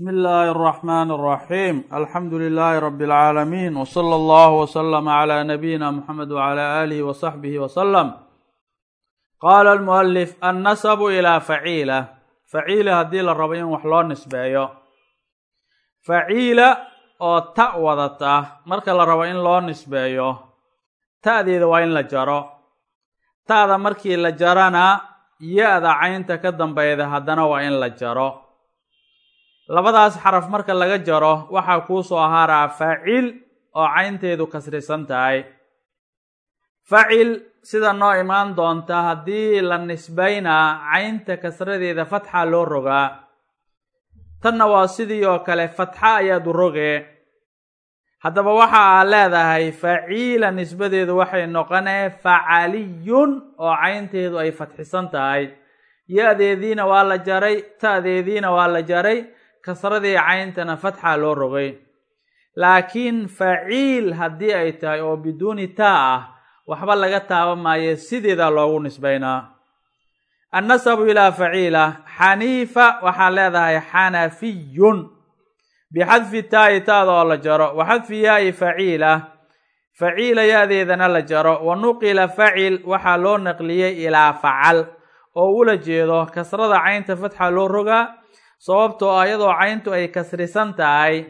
بسم الله الرحمن الرحيم الحمد لله رب العالمين وصلى الله وسلم على نبينا محمد وعلى آله وصحبه وسلم قال المؤلف النسب إلى فعيلة فعيلة hadii la rabo in wax loo nisbeeyo faciila oo ta wadata marka la rabo in loo nisbeeyo ta'deeda waa in la jaro ta'da markii la jarana ya-da caynta ka dambeyda haddana waa in la jaro labadaas xaraf marka laga jaro waxaa kuu soo haraa facil oo caynteedu kasrisan tahay. Facil sida noo imaan doonta haddii la nisbaynaa caynta kasradeeda fatxa loo rogaa. Tanna waa sidii oo kale fatxa ayaad u rogee haddaba waxa aa leedahay faciila nisbadeedu waxay noqonee facaliyun oo caynteedu ay fatxisan tahay. Ya-deediina waa la jaray ta'deediina waa la jaray kasradii cayntana fatxa loo rogay. Laakiin faciil haddii ay tahay oo biduuni taa ah waxba laga taaba maayo sideeda loogu nisbaynaa. Annasabu ilaa faciila xaniifa waxaa leedahay xanafiyun. Bixadfi taa'i taada oo la jaro wa xadfi yaa'i faciila. Faciila ya-deedana la jaro wa nuqila facil waxaa loo naqliyey ilaa facal. Oo ula jeedo kasrada caynta fatxa loo rogaa sababtoo ah iyadoo cayntu ay kasrisan tahay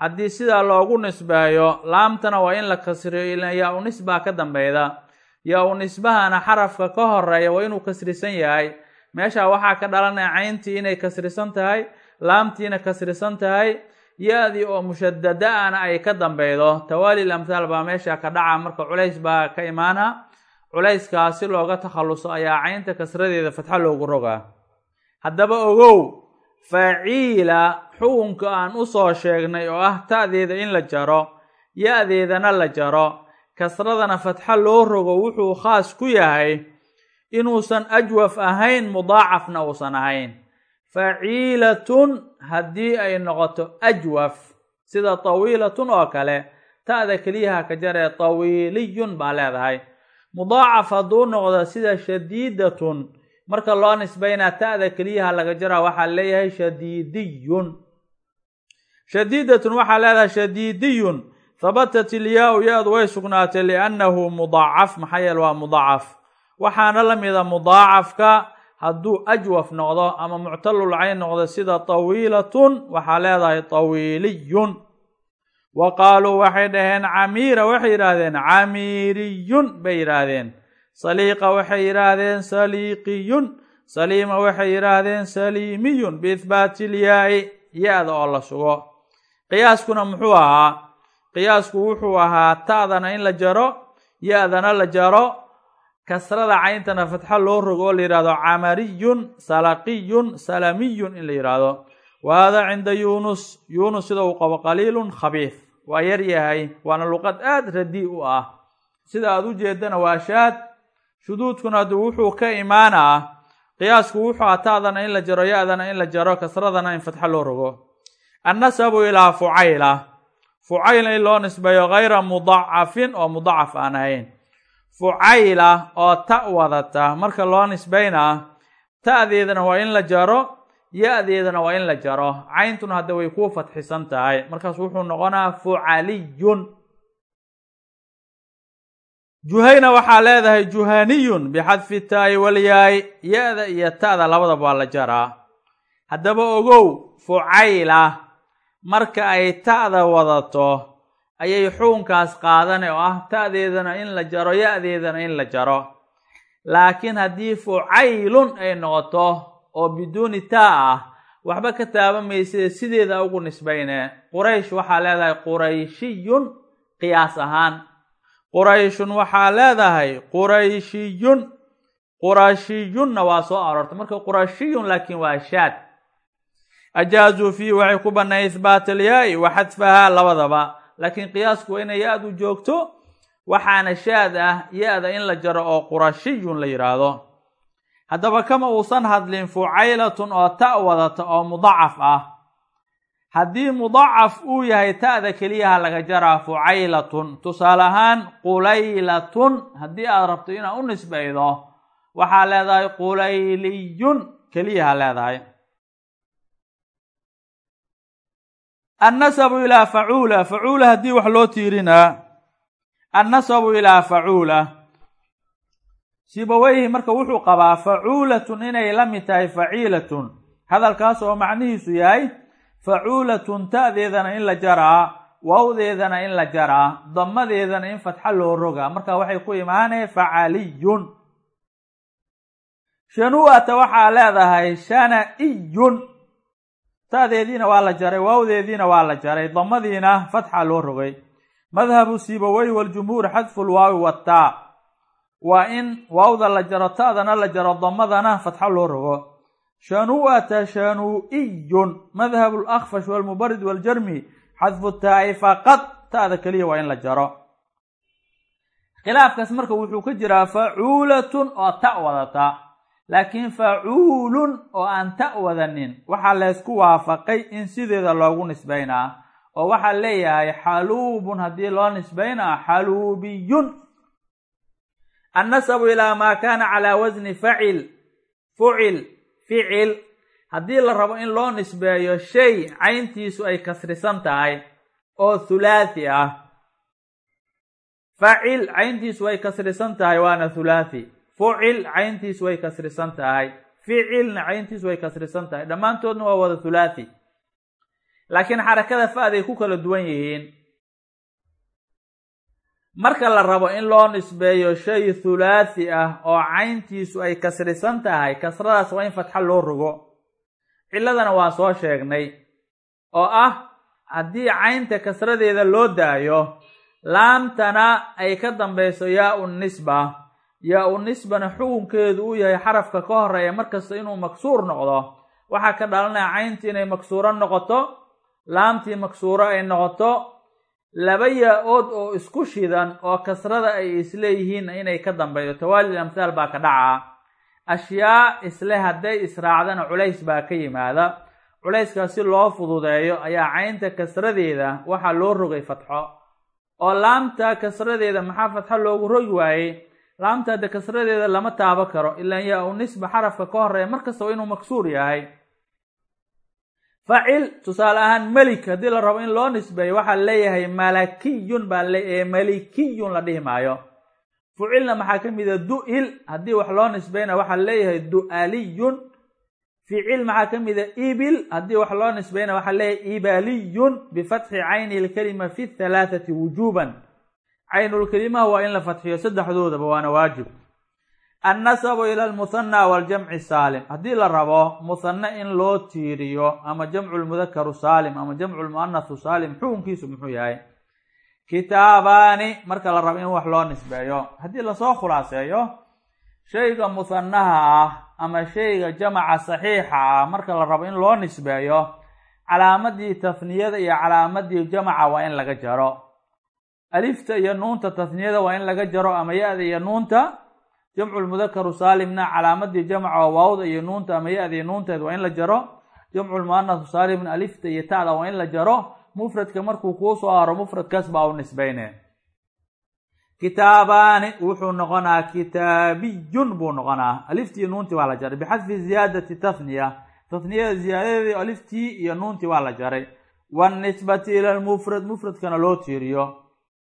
haddii sidaa loogu nisbeeyo laamtana waa in la kasriyo yaa u nisbaa ka dambeyda yaa u nisbahana xarafka ka horreeya waa inuu kasrisan yahay. Meesha waxaa ka dhalanaya cayntii inay kasrisan tahay laamtiina kasrisan tahay ya-dii oo mushadada-ana ay ka dambeydo tawaali lamthaal baa meesha ka dhaca marka culays baa ka imaana culayskaas si looga takhaluso ayaa caynta kasradeeda fatxa loogu rogaa. Haddaba ogow faciila xukunka aan u soo sheegnay oo ah ta'deeda in la jaro ya-deedana la jaro. Kasradana fatxa loo rogo wuxuu khaas ku yahay inuusan ajwaf ahayn mudaacafna uusan ahayn. Faciilatun haddii ay noqoto ajwaf sida tawiilatun oo kale ta'da keliyaha ka jaree tawiiliyun baa leedahay. Mudaacaf hadduu noqdo sida shadiidatun marka loo nisbaynaa ta'da keliyaha laga jaraa waxaa leeyahay shadiidiyun. Shadiidatun waxaa leedahay shadiidiyun. Habatat ilyaa-u ya-du way sugnaatay liannahu mudaacaf. Maxaa yeele waa mudaacaf. Waxaana la mida mudaacafka hadduu ajwaf noqdo ama muctalul cayn noqdo sida tawiilatun waxaa leedahay tawiiliyun. Wa qaaluu waxay dhaheen camiira waxay yidhaahdeen camiiriyun bay yidhaahdeen saliiqa waxay yidhaahdeen saliiqiyun saliima waxay yidhaahdeen saliimiyun biithbaati ilyaa-i ya-da oo la sugo. Qiyaaskuna muxuu ahaa? Qiyaasku wuxuu ahaa ta'dana in la jaro ya-dana la jaro. Kasrada cayntana fatxa loo rogo oo la yidhahdo camariyun salaqiyun salamiyun in la yidhaahdo wa hada cinda yuunus. Yuunus sida uu qabo qaliilun khabiif waa yar yahay waana luqad aada radii u ah. Sida aada u jeedana waa shaad shuduudkuna hadduu wuxuu ka imaanaa qiyaasku wuxuu ta'dana in la jaro ya-dana in la jaro kasradana in fatxa loo rogo. Annasabu ilaa fucayla fucayla in loo nisbeeyo hayra mudacafin oo mudacaf aan ahayn. Fucayla oo ta wadata marka loo nisbaynaa ta'deedana waa in la jaro ya-deedana waa in la jaro. Cayntuna hadda way ku fatxisan tahay markaas wuxuu noqonaa fucaliyun juhayna waxaa leedahay juhaniyun bixadfi taa'i walyaay ya-da iyo ta'da labadaba waa la jaraa. Haddaba ogow fucayla. Marka ay ta'da wadato ayay xukunkaas qaadane oo ah ta'deedana in la jaro ya-deedana in la jaro. Laakiin haddii fucaylun ay noqoto oo biduuni taa ah waxba ka taabamaysa sideeda ugu nisbayne. Quraysh waxaa leedahay qurayshiyun qiyaas ahaan qurayshun waxaa leedahay qurayshiyun. Qurashiyunna waa soo aroortay. Marka qurashiyun laakiin waa shaad. Ajaazuu fiihi waxay ku bannay ihbaat alyaa-i wa xadfahaa labadaba. Laakiin qiyaasku waa inay ya-du joogto waxaana shaad ah ya-da in la jaro oo qurashiyun la yidhaahdo haddaba kama uusan hadlin fucaylatun oo ta wadata oo mudacaf ah haddii mudacaf uu yahay ta'da keliyaha laga jaraa fucaylatun tusaale ahaan qulaylatun haddii aad rabto inaad u nisbaydo waxaa leedahay qulayliyun. Keliyaha leedahay. Annasabu ilaa facuula. Facuula haddii wax loo tiirinaa annasabu ilaa facuula. Sibaweyhi marka wuxuu qabaa facuulatun inay la mid tahay faciilatun. Hadalkaas oo macnihiisu yahay facuulatun ta'deedana in la jaraa waawdeedana in la jaraa damadeedana in fatxa loo rogaa. Marka waxay ku imaanee facaliyun shanu'ata waxaa leedahay shana-iyun. Ta'deediina waa la jaray waawdeediina waa la jaray damadiina fatxa loo rogay. Madhabu sibawey waljumhuur xadfu lwaawi wataa waa in waawda la jaro ta'dana la jaro damadana fatxo loo rogo shanu'ata shanu'iyun madhabu lakfash walmubarid waljarmi xadfu taa'i faqad ta'da keliya waa in la jaro khilaafkaas marka wuxuu ka jiraa facuulatun oo ta' wadata laakiin facuulun oo aan ta' wadanin waxaa laysku waafaqay in sideeda loogu nisbaynaa oo waxaa leeyahay xaluubun haddii loo nisbaynaa xaluubiyun annasabu ilaa maa kaana calaa wasni facil fucil ficil. Haddii la rabo in loo nisbeeyo shay cayntiisu ay kasrisan tahay oo thulaathi ah. Facil cayntiisu ay kasrisan tahay waana thulaathi fucil cayntiisu way kasrisan tahay. Ficilna cayntiisu way kasrisan tahay. Dhammaantoodna waa wada thulaathi laakiin xarakada fa-day ku kala duwan yihiin marka la rabo in loo nisbeeyo shay thulaathi ah oo cayntiisu ay kasrisan tahay kasradaas waa in fatxa loo rogo. Ciladana waa soo sheegnay oo ah haddii caynta kasradeeda loo daayo laamtana ay ka dambayso yaa-u nisba. Yaa-u nisbana xukunkeedu uu yahay xarafka ka horreeya markasta inuu maksuur noqdo. Waxaa ka dhalanaya cayntii inay maksuuro noqoto laamtii maksuuro ay noqoto laba yaa-ood oo isku shidan oo kasrada ay isleeyihiin inay ka dambaydo tawaalil amthaal baa ka dhacaa ashyaa isle hadday israacdana culays baa ka yimaada. Culayskaas si loo fududeeyo ayaa caynta kasradeeda waxaa loo rogay fatxo. Oo laamta kasradeeda maxaa fatxo loogu rogi waayey? Laamta hadde kasradeeda lama taabo karo ilaan yaa u nisba xarafka ka horreeya markasta waa inuu maksuur yahay facil tusaale ahaan melik haddii la rabo in loo nisbeeyo waxaa leeyahay malakiyun baa malikiyun la dhihi maayo. Fucilna maxaa ka mid a du-il haddii wax loo nisbeyna waxaa leeyahay du-aliyun. Ficil maxaa ka mid a ibil haddii wax loo nisbeyna waxaa leeyahay ibaliyun bifatxi cayni lkalima fi thalaathati wujuban. Caynulkelimaha waa in la fatxiyo saddexdoodaba waana waajib annasabu ila almuhanna waljamci saalim haddii la rabo muhanne in loo tiiriyo ama jamcu lmudakaru saalim ama jamcu lmu'anasu saalim xukunkiisu muxuu yahay kitaabaani marka la rabo in wax loo nisbeeyo haddii la soo khulaaseeyo shayga muhannaha ah ama shayga jamaca saxiixa ah marka la rabo in loo nisbeeyo calaamadii tahniyada iyo calaamadii jamaca waa in laga jaro alifta iyo nuunta tahniyada waa in laga jaro ama ya-da iyo nuunta jamcu lmudakaru saalimna calaamadii jamca oo waawda iyo nuunta ama ya-da iyo nuunteed waa in la jaro. Jamcu lmuanasu saalimna alifta iyo ta'da waa in la jaro. Mufradka markuu kuu soo haro mufradkaas baa u nisbeyne kitaabaani wuxuu noqonaa kitaabiyun buu noqonaa. Aliftii nuuntii waa la jaray. Bixadfi ziyaadati tahniya tahniyada ziyaadadeedii aliftii iyo nuuntii waa la jaray. Wanisbati ila lmufrad mufradkana loo tiiriyo.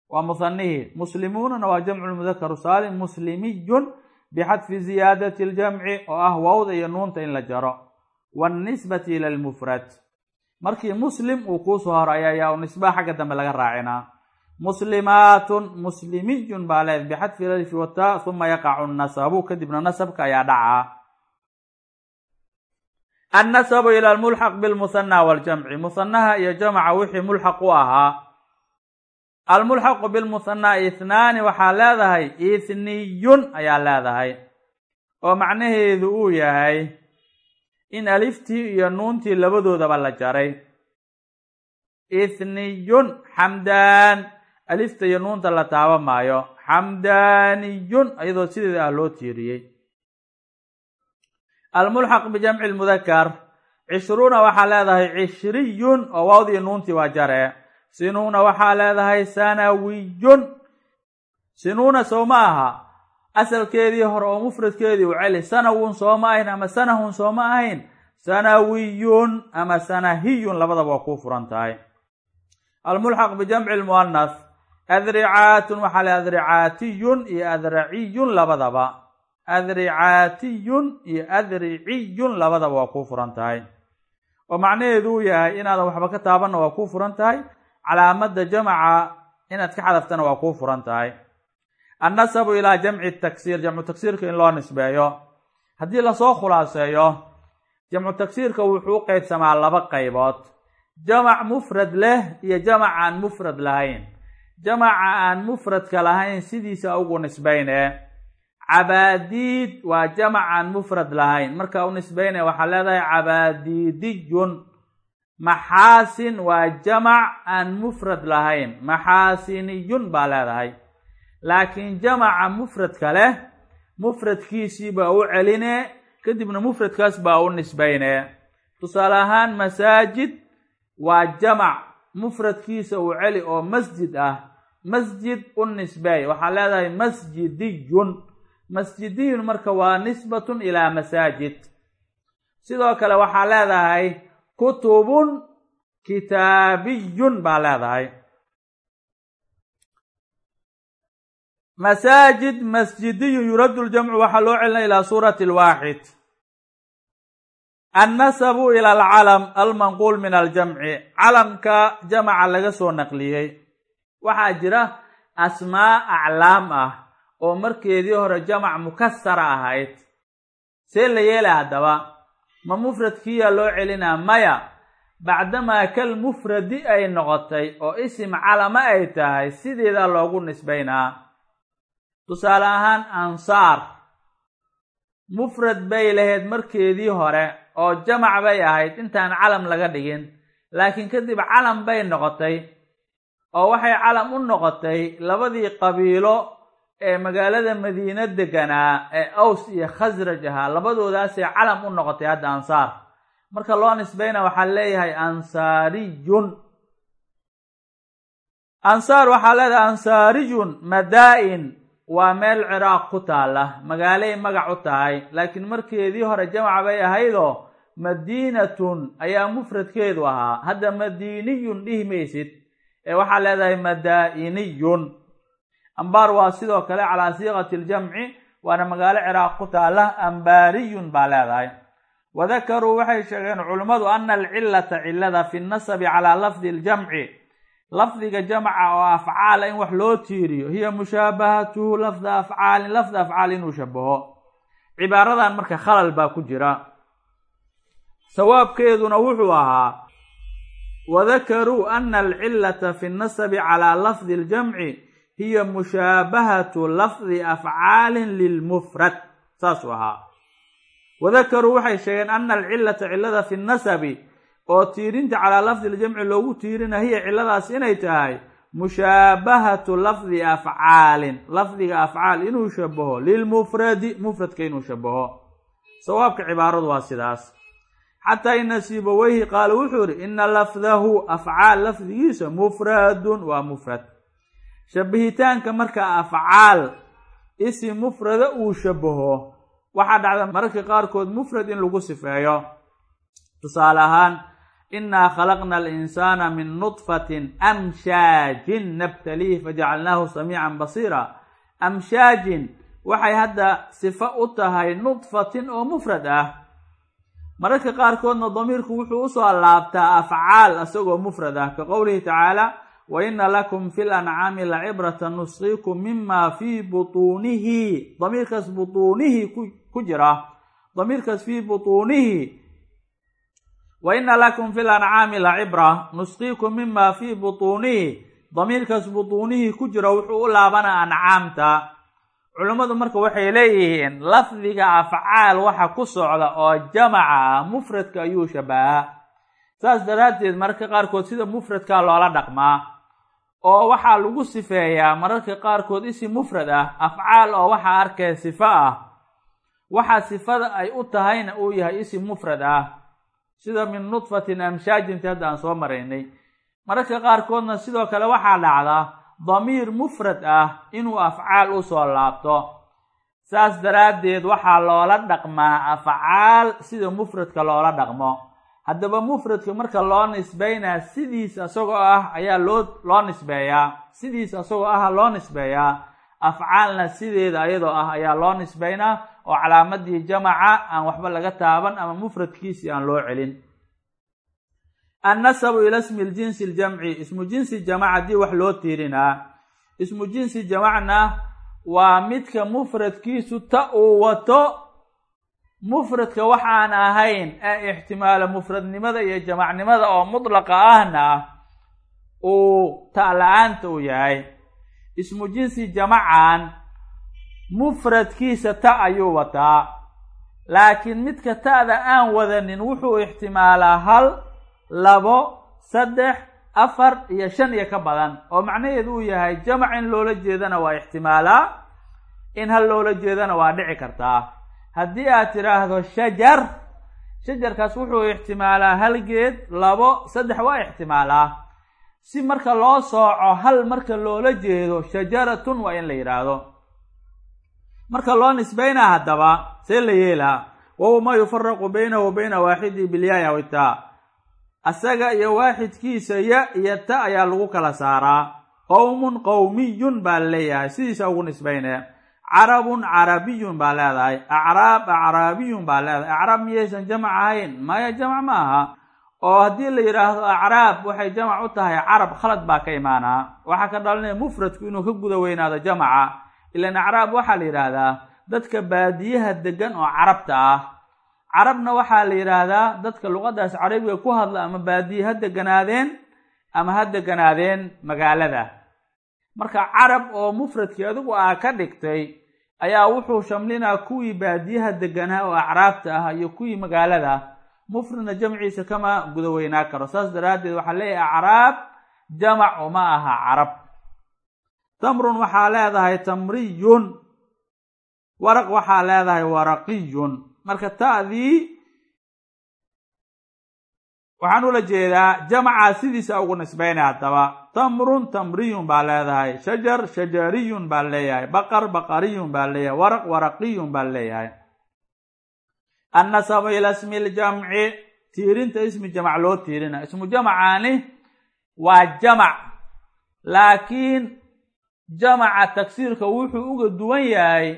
Waa muhanihii muslimuunana waa jamcu lmudakaru saalim muslimiyun bixadfi ziyaadati ljamci oo ah wawda iyo nuunta in la jaro wanisbati ila lmufrad markii muslim uu kuu soo haro ayaa yaa u nisbaa xagga dambe laga raacinaa muslimaatun muslimiyun baa leed bixadfi lalifi wata uma yaqacu nasabu kadibna nasabka ayaa dhacaa annasabu ila almulxaq bilmuhanna waljamci muhanaha iyo jamca wixii mulxaq u ahaa almulxaqu bilmuhanaa ithnaani waxaa leedahay ithniyun ayaa leedahay. Oo macnaheedu uu yahay in aliftii iyo nuuntii labadoodaba la jaray. Ithniyun xamdaan. Alifta iyo nuunta la taaba maayo xamdaaniyun iyadoo sideeda ah loo tiiriyey. Almulxaq bijamci lmudakar cishruuna waxaa leedahay cishriyun oo waawdii nuuntii waa jare sinuuna waxaa leedahay sanawiyun sinuuna soo ma aha. Asalkeedii hore oo mufradkeedii u celi sanawun sooma ahayn ama sanahun sooma ahayn sanawiyun ama sanahiyun labadaba waa kuu furan tahay. Almulxaq bijamci lmu'anath adricaatun waxaa le adricaatiyun iyo adraciyun labadaba. Adricaatiyun iyo adriciyun labadaba waa kuu furan tahay. Oo macnaheedu uu yahay inaadan waxba ka taabanna waa kuu furan tahay calaamadda jamaca inaad ka xadaftana waa kuu furan tahay. Annasabu ilaa jamci taksiir jamcu taksiirka in loo nisbeeyo. Haddii la soo khulaaseeyo jamcu taksiirka wuxuu u laba qaybood. Jamac mufrad leh iyo jamac aan mufrad lahayn. Jamaca aan mufradka lahayn sidiisa ugu nisbayne. Cabaadiid waa jamac aan mufrad lahayn. Marka u nisbayne waxaa leedahay cabaadiidiyun maxaasin waa jamac aan mufrad lahayn. Maxaasiniyun baa leedahay. Laakiin jamaca mufradka leh mufradkiisii baa u celine kadibna mufradkaas baa u nisbayne. Tusaale ahaan masaajid waa jamac mufradkiisa uu celi oo masjid ah masjid u nisbeey waxaa leedahay masjidiyun. Masjidiyun marka waa nisbatun ilaa masaajid. Sidoo kale waxaa leedahay kutubun kitaabiyun baa leedahay. Masaajid masjidiyun yuraddu ljamcu waxaa loo celinaya ilaa suurati lwaaxid annasabu ila alcalam almanquul min aljamci. Calamka jamaca laga soo naqliyey. Waxaa jira asmaa aclaam ah oo markeedii hore jamac mukasara ahayd. See la yeela haddaba ma mufradkiiyaa loo celinaa? Maya bacdamaa kal mufradi ay noqotay oo isim calama ay tahay sideedaa loogu nisbaynaa. Tusaale ahaan ansaar. Mufrad bay lahayd markeedii hore oo jamac bay ahayd intaan calam laga dhigin. Laakiin kadib calam bay noqotay oo waxay calam u noqotay labadii qabiilo ee magaalada madiine deganaa ee aws iyo khasraj ahaa labadoodaasay calam u noqotay hadda ansaar. Marka loo nisbayna waxaa leeyahay ansaariyun ansaar waxaa leedahay ansaarijun madaa-in. Waa meel ciraaq ku taalla magaalay magac u tahay laakiin markeedii hore jamac bay ahaydoo madiinatun ayaa mufradkeedu ahaa. Hadda madiiniyun dhihi maysid ee waxaa leedahay madaa-iniyun ambaar waa sidoo kale calaa siiqati ljamci waana magaalo ciraaq ku taalla ambaariyun baa leedahay. Wadakaruu waxay sheegeen culimmadu ana alcilata cilada fi nasabi calaa lafdi ljamci lafdiga jamca oo afcaala in wax loo tiiriyo hiya mushaabahatuhu lafda afcaalin lafda afcaal inuu shabaho cibaaradan marka khalal baa ku jira. Sawaabkeeduna wuxuu ahaa wadakaruu ana alcilata fi nasabi calaa lafdi ljamci hiya mushaabahatu lafdi afcaalin lilmufrad saasuu ahaa. Wadakaruu waxay sheegeen ana alcilata cilada fi nasabi oo tiirinta calaa lafdi ljamci loogu tiirina hiya ciladaas inay tahay mushaabahatu lafdi afcaalin lafdiga afcaal inuu shabaho lilmufradi mufradka inuu shabaho sawaabka cibaaradu waa sidaas. Xataa ina sibaweyhi qaala wuxuu yihi ina lafdahu afcaal lafdigiisa mufradun waa mufrad shabihitaanka marka afcaal isim mufrada uu shabaho waxaa dhacda mararka qaarkood mufrad in lagu sifeeyo. Tusaale ahaan inaa khalaqna alinsaana min nudfatin amshaajin nabtaliih fajacalnaahu samiican basiira. Amshaajin waxay hadda sifo u tahay nudfatin oo mufrad ah. Mararka qaarkoodna damiirku wuxuu u soo laabtaa afcaal isagoo mufrad ah. Ka qowlihi tacaala wa ina lakum fi lancaami lacibrata nusqiikum mima fii butuunihi damiirkaas butuunihi ku jira. Damiirkaas fii butuunihi wa ina lakum fi lancaami lacibra nusqiikum mima fii butuunihi damiirkaas butuunihii ku jira wuxuu u laabanaa ancaamta culummadu marka waxay leeyihiin lafdiga afcaal waxa ku socda oo jamaca mufradka ayuu shabahaa saas daraaddeed mararka qaarkood sida mufradka loola dhaqmaa oo waxaa lagu sifeeyaa mararka qaarkood isim mufrad ah afcaal oo waxaa arkaya sifo ah. Waxa sifada ay u tahayna uu yahay isim mufrad ah. Sida min nudfatin amshaajinti hadda aan soo maraynay. Mararka qaarkoodna sidoo kale waxaa dhacda damiir mufrad ah inuu afcaal u soo laabto. Saas daraaddeed waxaa loola dhaqmaa afcaal sida mufradka loola dhaqmo haddaba mufradka marka loo nisbeynaa sidiisa isagoo ah ayaa loo loo nisbeeyaa sidiisa isagoo ah loo nisbeeyaa afcaalna sideeda ayadoo ah ayaa loo nisbeynaa oo calaamadii jamaca aan waxba laga taaban ama mufradkiisii aan loo celin. Annasabu ila smi ljinsi ljamci. Ismu jinsi jamac haddii wax loo tiirinaa ismu jinsi jamacna waa midka mufradkiisu ta uu wato mufradka waxaan ahayn ee ixtimaala mufradnimada iyo jamacnimada oo mudlaqa ahna uu ta la'aanta uu yahay. Ismu jinsi jamacan mufradkiisa ta ayuu wataa. Laakiin midka ta'da aan wadanin wuxuu ixtimaalaa hal labo saddex afar iyo shan iyo ka badan. Oo macnaheedu uu yahay jamac in loola jeedana waa ixtimaalaa in hal loola jeedana waa dhici kartaa haddii aad tidhaahdo shajar shajarkaas wuxuu ixtimaalaa hal geed labo saddex waa ixtimaalaa. Si marka loo sooco hal marka loola jeedo shajaratun waa in la yidhaahdo marka loo nisbeynaa haddaba see la yeelaa wahuwa maa yufaraqu baynahu bayna waaxidii bilyaaya witaa asaga iyo waaxidkiisa ya iyo ta ayaa lagu kala saaraa. Qowmun qowmiyun baa leeyahay. Sidiisa ugu nisbeynee carabun carabiyun baa leedahay. Acraab acraabiyun baa leedahay. Acraab miyaysan jamac ahayn? Maya jamac ma aha oo haddii la yidhaahdo acraab waxay jamac u tahay carab khalad baa ka imaanaa waxaa ka dhalanaya mufradku inuu ka guda weynaado jamaca. Ilan acraab waxaa la yidhaahdaa dadka baadiyaha degan oo carabta ah. Carabna waxaa la yidhaahdaa dadka luqadaas carabiga ku hadla ama baadiye ha deganaadeen ama ha deganaadeen magaalada marka carab oo mufradkii adigu aa ka dhigtay ayaa wuxuu shamlinaa kuwii baadiyaha deganaa oo acraabta ah iyo kuwii magaalada. Mufradna jamciisa kama guda weynaa karo. Saas daraaddeed waxaa leeyahay acraab jamac uma aha carab. Tamrun waxaa leedahay tamriyun. Waraq waxaa leedahay waraqiyun. Marka ta'dii waxaan ula jeedaa jamacaa sidiisa ugu nisbeynay haddaba. Tamrun tamriyun baa leedahay shajar shajariyun baa leeyahay baqar baqariyun baa leeyahay waraq waraqiyun baa leeyahay. Annasabu ila smi ljamci tiirinta ismi jamac loo tiirina. Ismu jamacaani waa jamac laakiin jamaca tagsiirka wuxuu uga duwan yahay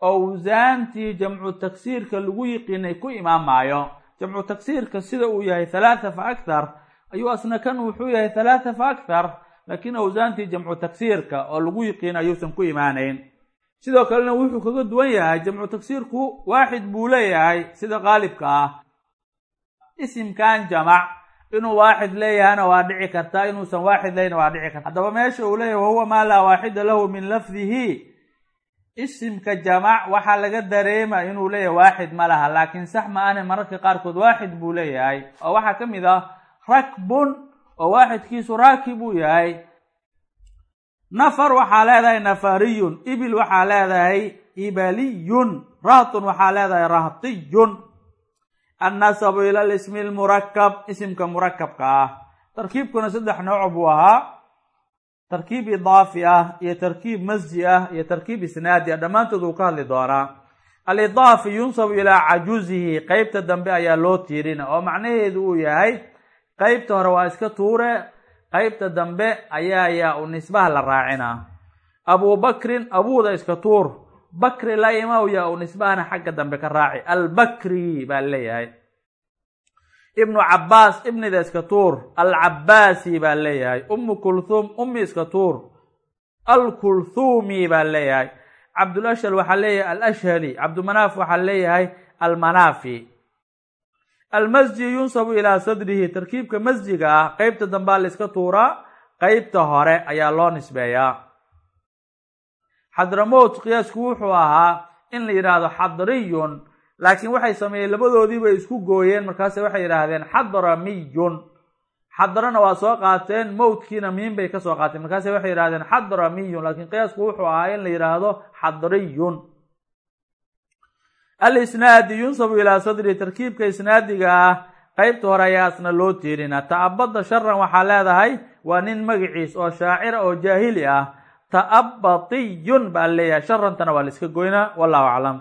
owsaantii jamcu tagsiirka lagu yiqiinay ku imaamaayo jamcu tagsiirka sida uu yahay halaatha fa akthar ayuu asna kan wuxuu yahay halaatha fa akthar laakiin owsaantii jamcu tagsiirka oo lagu yiqiin ayuusan ku imaanayn. Sidoo kalena wuxuu kaga duwan yahay jamcu tagsiirku waaxid buu leeyahay sida qaalibka ah. Isimkan jamac inuu waaxid leeyahana waa dhici kartaa inuusan waaxid lehna waa dhici karta haddaba meesha uu leeyahay wahuwa maa laa waaxida lahu min lafdihi isimka jamac waxaa laga dareema inuu leeyahay waaxid ma laha laakiin sax ma ahne mararka qaarkood waaxid buu leeyahay. Oo waxaa ka mid ah rakbun oo waaxidkiisu raakib uu yahay. Nafar waxaa leedahay nafariyun ibil waxaa leedahay ibaliyun rahtun waxaa leedahay rahtiyun. Annasabu ila lismi lmurakab isimka murakabka ah. Tarkiibkuna saddex nooc buu ahaa tarkiib idaafi ah iyo tarkiib masji ah iyo tarkiib isnaadi ah dhammaantood uu ka hadli doonaa. Alidaafi yunsabu ilaa cajuzihi qeybta dambe ayaa loo tiirina oo macnaheedu uu yahay qeybta hore waa iska tuure qeybta dambe ayaa yaa u nisbaha la raacina. Abubakrin abuuda iska tuur bakri la imaw yaa u nisbahana xagga dambe ka raaci. Albakri baa leeyahay ibnu cabaas ibnida iska tuur alcabaasi baa leeyahay. Ummu kulthum ummi iska tuur alkulthumi baa leeyahay. Cabdulashal waxaa leeyahay alashhali cabdumanaaf waxaa leeyahay almanaafi. Almasji yunsabu ilaa sadrihi tarkiibka masjiga ah qeybta dambaa la iska tuuraa qeybta hore ayaa loo nisbeeyaa xadramowt qiyaasku wuxuu ahaa in la yidhaahdo xadriyun laakiin waxay sameeyeen labadoodiibay isku gooyeen markaase waxay yidhaahdeen xadramiyun xadrana waa soo qaateen mowtkiina miin bay ka soo qaateen. Markaase waxay yidhahdeen xadramiyun laakiin qiyaasku wuxuu ahaa in la yidhaahdo xadriyun alisnaadi yunsabu ilaa sadri tarkiibka isnaadiga ah qeybta hore ayaa asna loo tiirina ta'abada sharan waxaa leedahay waa nin magaciis oo shaacira oo jaahili ah. Ta'abatiyun baa leeyahay. Sharantana waa la iska goynaa wallahu aclam